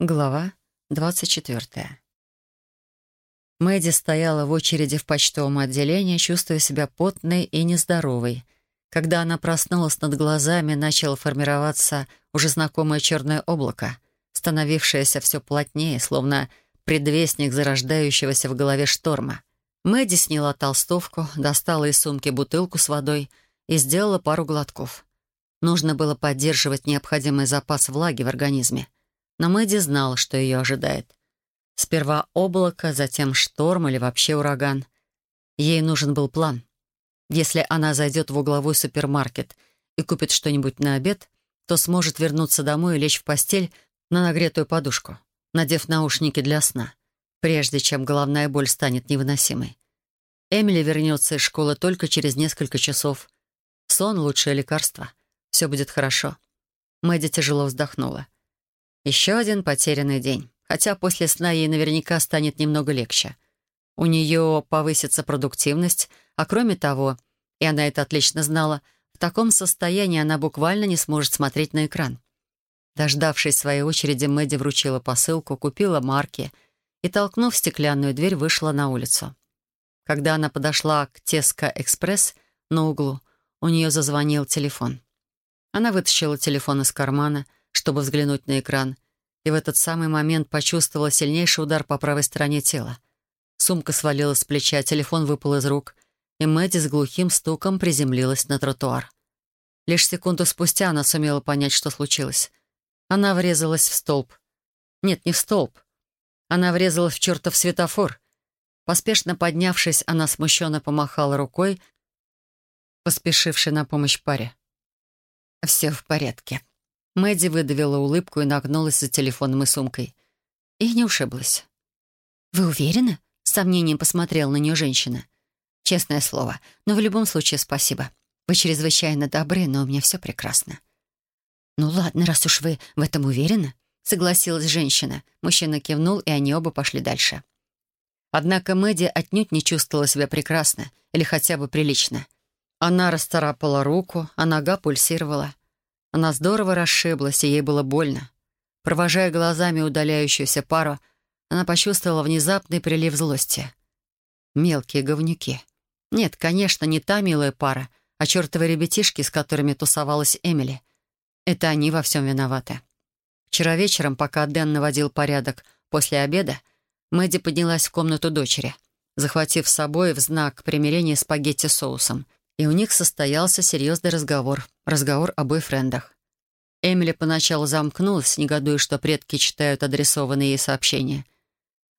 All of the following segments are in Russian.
Глава 24. Мэдди стояла в очереди в почтовом отделении, чувствуя себя потной и нездоровой. Когда она проснулась над глазами, начало формироваться уже знакомое черное облако, становившееся все плотнее, словно предвестник зарождающегося в голове шторма. Мэдди сняла толстовку, достала из сумки бутылку с водой и сделала пару глотков. Нужно было поддерживать необходимый запас влаги в организме — но Мэдди знала, что ее ожидает. Сперва облако, затем шторм или вообще ураган. Ей нужен был план. Если она зайдет в угловой супермаркет и купит что-нибудь на обед, то сможет вернуться домой и лечь в постель на нагретую подушку, надев наушники для сна, прежде чем головная боль станет невыносимой. Эмили вернется из школы только через несколько часов. Сон — лучшее лекарство. Все будет хорошо. Мэдди тяжело вздохнула. Еще один потерянный день. Хотя после сна ей наверняка станет немного легче. У нее повысится продуктивность, а кроме того, и она это отлично знала, в таком состоянии она буквально не сможет смотреть на экран. Дождавшись своей очереди, Мэдди вручила посылку, купила марки и, толкнув стеклянную дверь, вышла на улицу. Когда она подошла к Теско-экспресс на углу, у нее зазвонил телефон. Она вытащила телефон из кармана — чтобы взглянуть на экран, и в этот самый момент почувствовала сильнейший удар по правой стороне тела. Сумка свалилась с плеча, телефон выпал из рук, и Мэдди с глухим стуком приземлилась на тротуар. Лишь секунду спустя она сумела понять, что случилось. Она врезалась в столб. Нет, не в столб. Она врезалась в чертов светофор. Поспешно поднявшись, она смущенно помахала рукой, поспешившей на помощь паре. «Все в порядке», Мэдди выдавила улыбку и нагнулась за телефоном и сумкой. И не ушиблась. «Вы уверены?» — с сомнением посмотрела на нее женщина. «Честное слово, но в любом случае спасибо. Вы чрезвычайно добры, но у меня все прекрасно». «Ну ладно, раз уж вы в этом уверены», — согласилась женщина. Мужчина кивнул, и они оба пошли дальше. Однако Мэдди отнюдь не чувствовала себя прекрасно или хотя бы прилично. Она расцарапала руку, а нога пульсировала. Она здорово расшиблась, и ей было больно. Провожая глазами удаляющуюся пару, она почувствовала внезапный прилив злости. Мелкие говнюки. Нет, конечно, не та милая пара, а чертовы ребятишки, с которыми тусовалась Эмили. Это они во всем виноваты. Вчера вечером, пока Дэн наводил порядок после обеда, Мэдди поднялась в комнату дочери, захватив с собой в знак примирения спагетти с соусом — и у них состоялся серьезный разговор, разговор о бойфрендах. Эмили поначалу замкнулась, негодуя, что предки читают адресованные ей сообщения.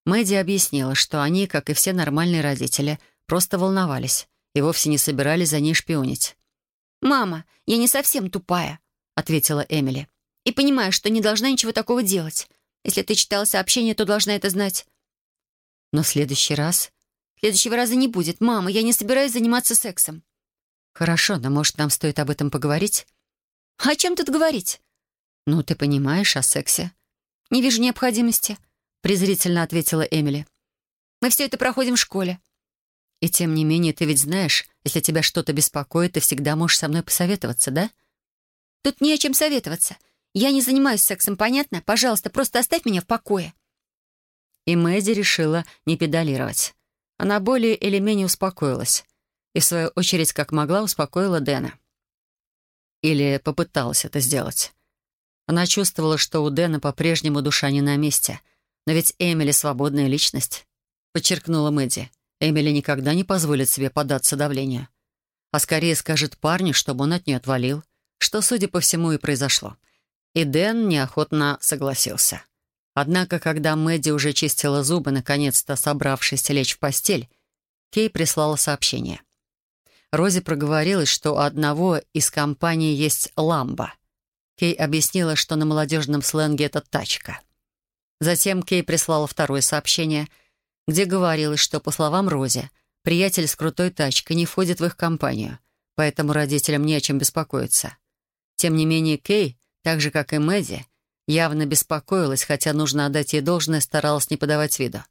Мэдди объяснила, что они, как и все нормальные родители, просто волновались и вовсе не собирались за ней шпионить. «Мама, я не совсем тупая», — ответила Эмили. «И понимаю, что не должна ничего такого делать. Если ты читала сообщение, то должна это знать». «Но в следующий раз...» «Следующего раза не будет. Мама, я не собираюсь заниматься сексом». «Хорошо, но, может, нам стоит об этом поговорить?» «О чем тут говорить?» «Ну, ты понимаешь, о сексе». «Не вижу необходимости», — презрительно ответила Эмили. «Мы все это проходим в школе». «И тем не менее, ты ведь знаешь, если тебя что-то беспокоит, ты всегда можешь со мной посоветоваться, да?» «Тут не о чем советоваться. Я не занимаюсь сексом, понятно? Пожалуйста, просто оставь меня в покое». И Мэдди решила не педалировать. Она более или менее успокоилась и, в свою очередь, как могла, успокоила Дэна. Или попыталась это сделать. Она чувствовала, что у Дэна по-прежнему душа не на месте. Но ведь Эмили — свободная личность, — подчеркнула Мэдди. Эмили никогда не позволит себе поддаться давлению. А скорее скажет парню, чтобы он от нее отвалил, что, судя по всему, и произошло. И Дэн неохотно согласился. Однако, когда Мэдди уже чистила зубы, наконец-то собравшись лечь в постель, Кей прислала сообщение. Рози проговорилась, что у одного из компаний есть ламба. Кей объяснила, что на молодежном сленге это тачка. Затем Кей прислала второе сообщение, где говорилось, что, по словам Рози, приятель с крутой тачкой не входит в их компанию, поэтому родителям не о чем беспокоиться. Тем не менее, Кей, так же, как и Мэдди, явно беспокоилась, хотя нужно отдать ей должное, старалась не подавать виду.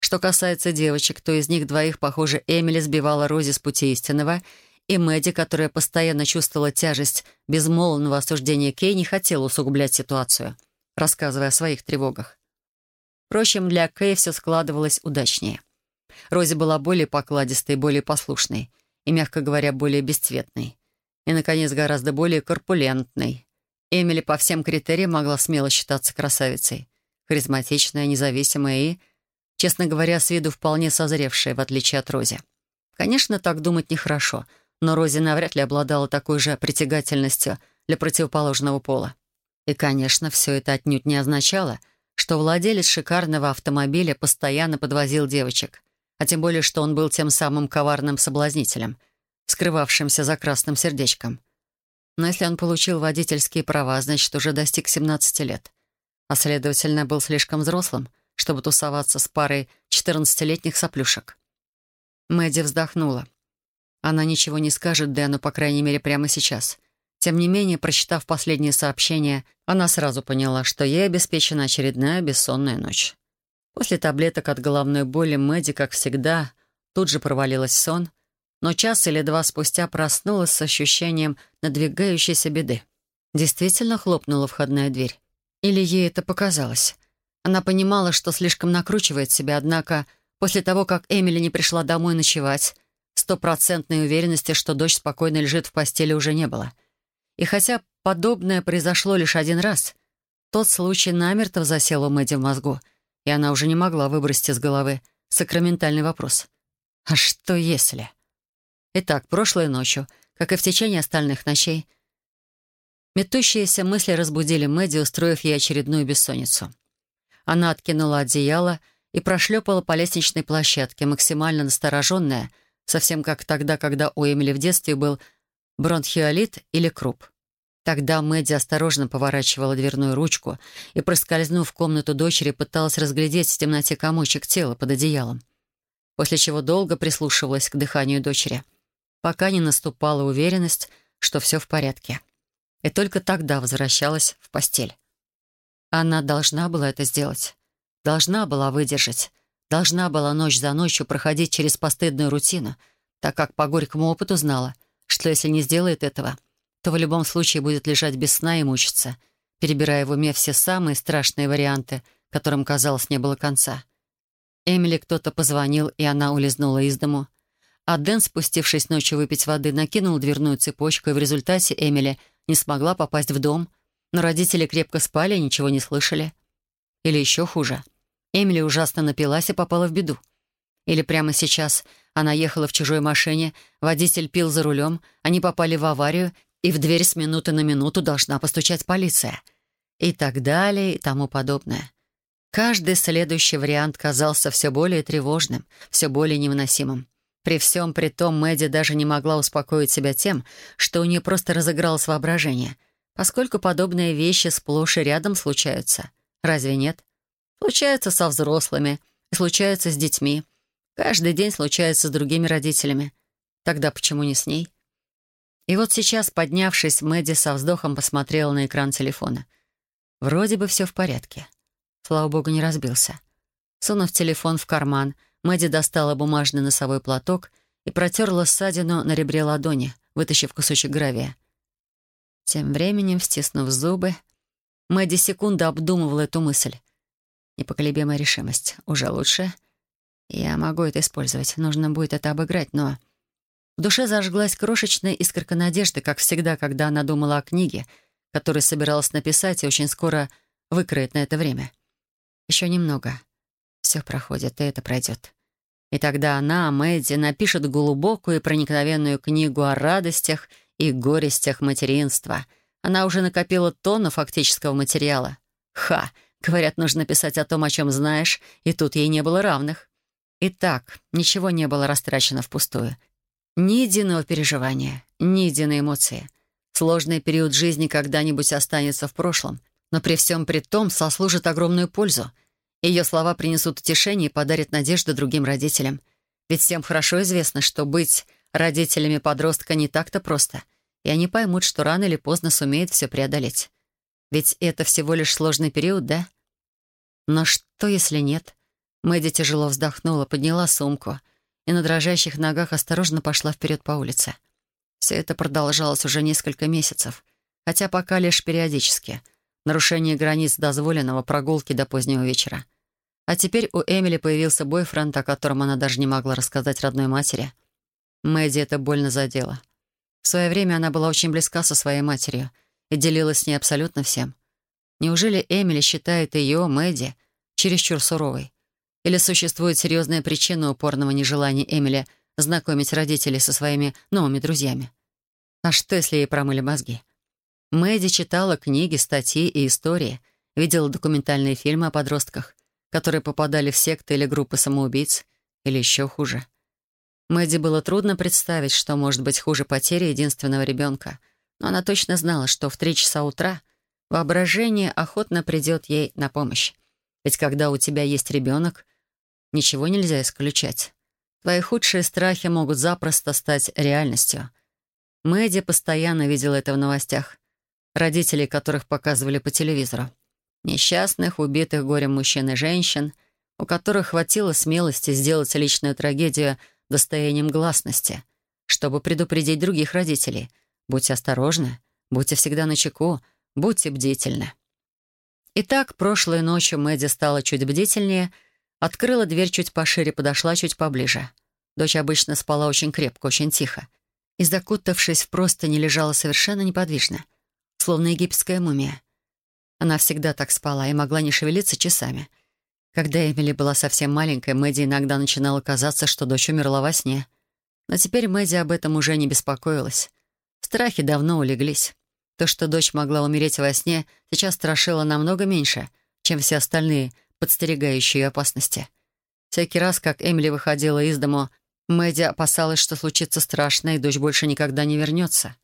Что касается девочек, то из них двоих, похоже, Эмили сбивала Рози с пути истинного, и Мэдди, которая постоянно чувствовала тяжесть безмолвного осуждения Кей, не хотела усугублять ситуацию. рассказывая о своих тревогах. Впрочем, для Кэй все складывалось удачнее. Рози была более покладистой, более послушной и, мягко говоря, более бесцветной. И, наконец, гораздо более корпулентной. Эмили по всем критериям могла смело считаться красавицей. Харизматичная, независимая и, честно говоря, с виду вполне созревшая, в отличие от Рози. Конечно, так думать нехорошо, но Рози навряд ли обладала такой же притягательностью для противоположного пола. И, конечно, все это отнюдь не означало, что владелец шикарного автомобиля постоянно подвозил девочек, а тем более, что он был тем самым коварным соблазнителем, скрывавшимся за красным сердечком. Но если он получил водительские права, значит, уже достиг 17 лет, а, следовательно, был слишком взрослым, чтобы тусоваться с парой 14-летних соплюшек. Мэдди вздохнула. Она ничего не скажет Дэну, по крайней мере, прямо сейчас. Тем не менее, прочитав последнее сообщение, она сразу поняла, что ей обеспечена очередная бессонная ночь. После таблеток от головной боли Мэдди, как всегда, тут же провалилась сон, но час или два спустя проснулась с ощущением надвигающейся беды. Действительно хлопнула входная дверь. Или ей это показалось? Она понимала, что слишком накручивает себя, однако после того, как Эмили не пришла домой ночевать, стопроцентной уверенности, что дочь спокойно лежит в постели, уже не было. И хотя подобное произошло лишь один раз, тот случай намертво засел у Мэдди в мозгу, и она уже не могла выбросить из головы сакраментальный вопрос. «А что если?» Итак, прошлой ночью, как и в течение остальных ночей, метущиеся мысли разбудили Мэдди, устроив ей очередную бессонницу. Она откинула одеяло и прошлепала по лестничной площадке, максимально настороженная — совсем как тогда, когда у Эмили в детстве был бронхиолит или круп. Тогда Мэдди осторожно поворачивала дверную ручку и, проскользнув в комнату дочери, пыталась разглядеть в темноте комочек тела под одеялом, после чего долго прислушивалась к дыханию дочери, пока не наступала уверенность, что все в порядке. И только тогда возвращалась в постель. Она должна была это сделать. Должна была выдержать должна была ночь за ночью проходить через постыдную рутину, так как по горькому опыту знала, что если не сделает этого, то в любом случае будет лежать без сна и мучиться, перебирая в уме все самые страшные варианты, которым, казалось, не было конца. Эмили кто-то позвонил, и она улизнула из дому. А Дэн, спустившись ночью выпить воды, накинул дверную цепочку, и в результате Эмили не смогла попасть в дом, но родители крепко спали и ничего не слышали. Или еще хуже — Эмили ужасно напилась и попала в беду. Или прямо сейчас она ехала в чужой машине, водитель пил за рулем, они попали в аварию, и в дверь с минуты на минуту должна постучать полиция. И так далее, и тому подобное. Каждый следующий вариант казался все более тревожным, все более невыносимым. При всем при том Мэдди даже не могла успокоить себя тем, что у нее просто разыгралось воображение, поскольку подобные вещи сплошь и рядом случаются. Разве нет? Случается со взрослыми, и случается с детьми. Каждый день случается с другими родителями. Тогда почему не с ней? И вот сейчас, поднявшись, Мэдди со вздохом посмотрела на экран телефона. Вроде бы все в порядке. Слава богу, не разбился. Сунув телефон в карман, Мэдди достала бумажный носовой платок и протерла ссадину на ребре ладони, вытащив кусочек гравия. Тем временем, стиснув зубы, Мэдди секунду обдумывала эту мысль. Непоколебимая решимость. Уже лучше. Я могу это использовать. Нужно будет это обыграть, но... В душе зажглась крошечная искорка надежды, как всегда, когда она думала о книге, которую собиралась написать и очень скоро выкроет на это время. Еще немного. Все проходит, и это пройдет. И тогда она, Мэдди, напишет глубокую и проникновенную книгу о радостях и горестях материнства. Она уже накопила тонну фактического материала. Ха! Говорят, нужно писать о том, о чем знаешь, и тут ей не было равных. Итак, ничего не было растрачено впустую. Ни единого переживания, ни единой эмоции. Сложный период жизни когда-нибудь останется в прошлом, но при всем при том сослужит огромную пользу. Ее слова принесут утешение и подарят надежду другим родителям. Ведь всем хорошо известно, что быть родителями подростка не так-то просто, и они поймут, что рано или поздно сумеют все преодолеть. Ведь это всего лишь сложный период, да? Но что, если нет? Мэдди тяжело вздохнула, подняла сумку и на дрожащих ногах осторожно пошла вперед по улице. Все это продолжалось уже несколько месяцев, хотя пока лишь периодически. нарушение границ дозволенного, прогулки до позднего вечера. А теперь у Эмили появился бойфренд, о котором она даже не могла рассказать родной матери. Мэдди это больно задело. В свое время она была очень близка со своей матерью и делилась с ней абсолютно всем. Неужели Эмили считает ее, Мэдди, чересчур суровой? Или существует серьезная причина упорного нежелания Эмили знакомить родителей со своими новыми друзьями? А что, если ей промыли мозги? Мэдди читала книги, статьи и истории, видела документальные фильмы о подростках, которые попадали в секты или группы самоубийц, или еще хуже. Мэдди было трудно представить, что может быть хуже потери единственного ребенка, но она точно знала, что в три часа утра воображение охотно придет ей на помощь. Ведь когда у тебя есть ребенок, ничего нельзя исключать. Твои худшие страхи могут запросто стать реальностью. Мэдди постоянно видела это в новостях. Родителей, которых показывали по телевизору. Несчастных, убитых горем мужчин и женщин, у которых хватило смелости сделать личную трагедию достоянием гласности, чтобы предупредить других родителей. Будьте осторожны, будьте всегда начеку, будьте бдительны. Итак, прошлой ночью Мэдди стала чуть бдительнее, открыла дверь чуть пошире, подошла чуть поближе. Дочь обычно спала очень крепко, очень тихо. И, закутавшись в простыни, лежала совершенно неподвижно, словно египетская мумия. Она всегда так спала и могла не шевелиться часами. Когда Эмили была совсем маленькой, Мэдди иногда начинала казаться, что дочь умерла во сне. Но теперь Мэдди об этом уже не беспокоилась. Страхи давно улеглись. То, что дочь могла умереть во сне, сейчас страшило намного меньше, чем все остальные, подстерегающие опасности. Всякий раз, как Эмили выходила из дому, Мэдди опасалась, что случится страшное, и дочь больше никогда не вернется.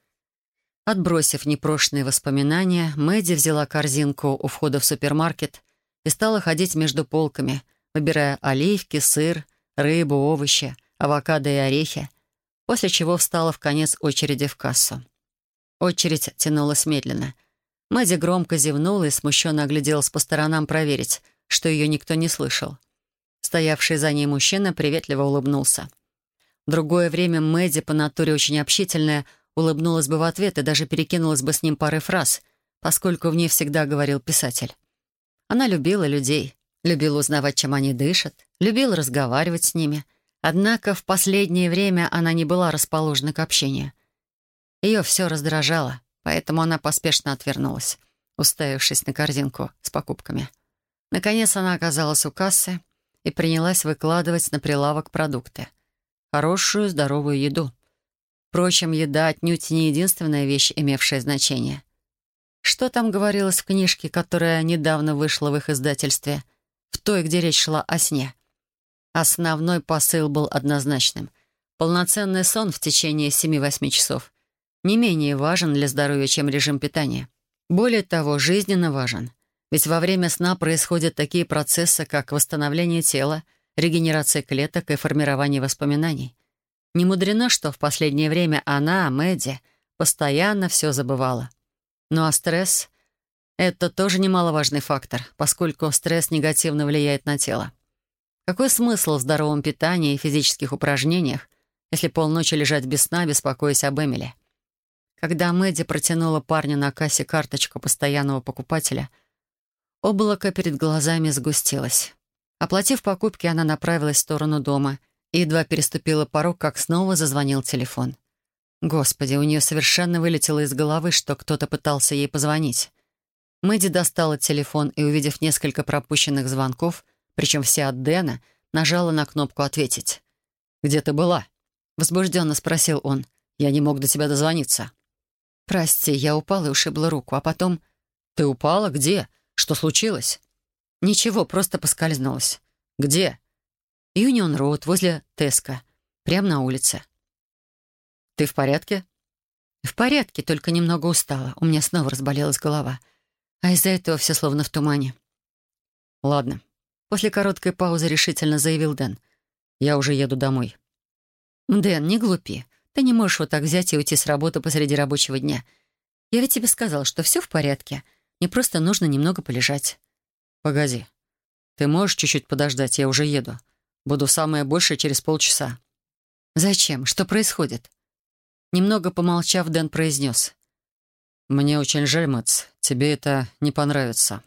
Отбросив непрошенные воспоминания, Мэдди взяла корзинку у входа в супермаркет и стала ходить между полками, выбирая оливки, сыр, рыбу, овощи, авокадо и орехи, после чего встала в конец очереди в кассу. Очередь тянулась медленно. Мэдди громко зевнула и смущенно огляделась по сторонам проверить, что ее никто не слышал. Стоявший за ней мужчина приветливо улыбнулся. В другое время Мэдди, по натуре очень общительная, улыбнулась бы в ответ и даже перекинулась бы с ним парой фраз, поскольку в ней всегда говорил писатель. Она любила людей, любила узнавать, чем они дышат, любила разговаривать с ними. Однако в последнее время она не была расположена к общению. Ее все раздражало, поэтому она поспешно отвернулась, уставившись на корзинку с покупками. Наконец она оказалась у кассы и принялась выкладывать на прилавок продукты. Хорошую, здоровую еду — Впрочем, еда отнюдь не единственная вещь, имевшая значение. Что там говорилось в книжке, которая недавно вышла в их издательстве, в той, где речь шла о сне? Основной посыл был однозначным. Полноценный сон в течение 7-8 часов не менее важен для здоровья, чем режим питания. Более того, жизненно важен. Ведь во время сна происходят такие процессы, как восстановление тела, регенерация клеток и формирование воспоминаний. Не мудрено, что в последнее время она, Мэдди, постоянно все забывала. Ну а стресс — это тоже немаловажный фактор, поскольку стресс негативно влияет на тело. Какой смысл в здоровом питании и физических упражнениях, если полночи лежать без сна, беспокоясь об Эмили? Когда Мэдди протянула парню на кассе карточку постоянного покупателя, облако перед глазами сгустилось. Оплатив покупки, она направилась в сторону дома — едва переступила порог, как снова зазвонил телефон. Господи, у нее совершенно вылетело из головы, что кто-то пытался ей позвонить. Мэдди достала телефон и, увидев несколько пропущенных звонков, причем все от Дэна, нажала на кнопку «Ответить». «Где ты была?» — возбужденно спросил он. «Я не мог до тебя дозвониться». «Прости, я упала и ушибла руку, а потом...» «Ты упала? Где? Что случилось?» «Ничего, просто поскользнулась». «Где?» Юнион Роуд, возле Теска, прямо на улице. «Ты в порядке?» «В порядке, только немного устала. У меня снова разболелась голова. А из-за этого все словно в тумане». «Ладно». После короткой паузы решительно заявил Дэн. «Я уже еду домой». «Дэн, не глупи. Ты не можешь вот так взять и уйти с работы посреди рабочего дня. Я ведь тебе сказал, что все в порядке. Мне просто нужно немного полежать». «Погоди. Ты можешь чуть-чуть подождать? Я уже еду. Буду самое большее через полчаса». «Зачем? Что происходит?» Немного помолчав, Дэн произнес. «Мне очень жаль, Мэтс. Тебе это не понравится».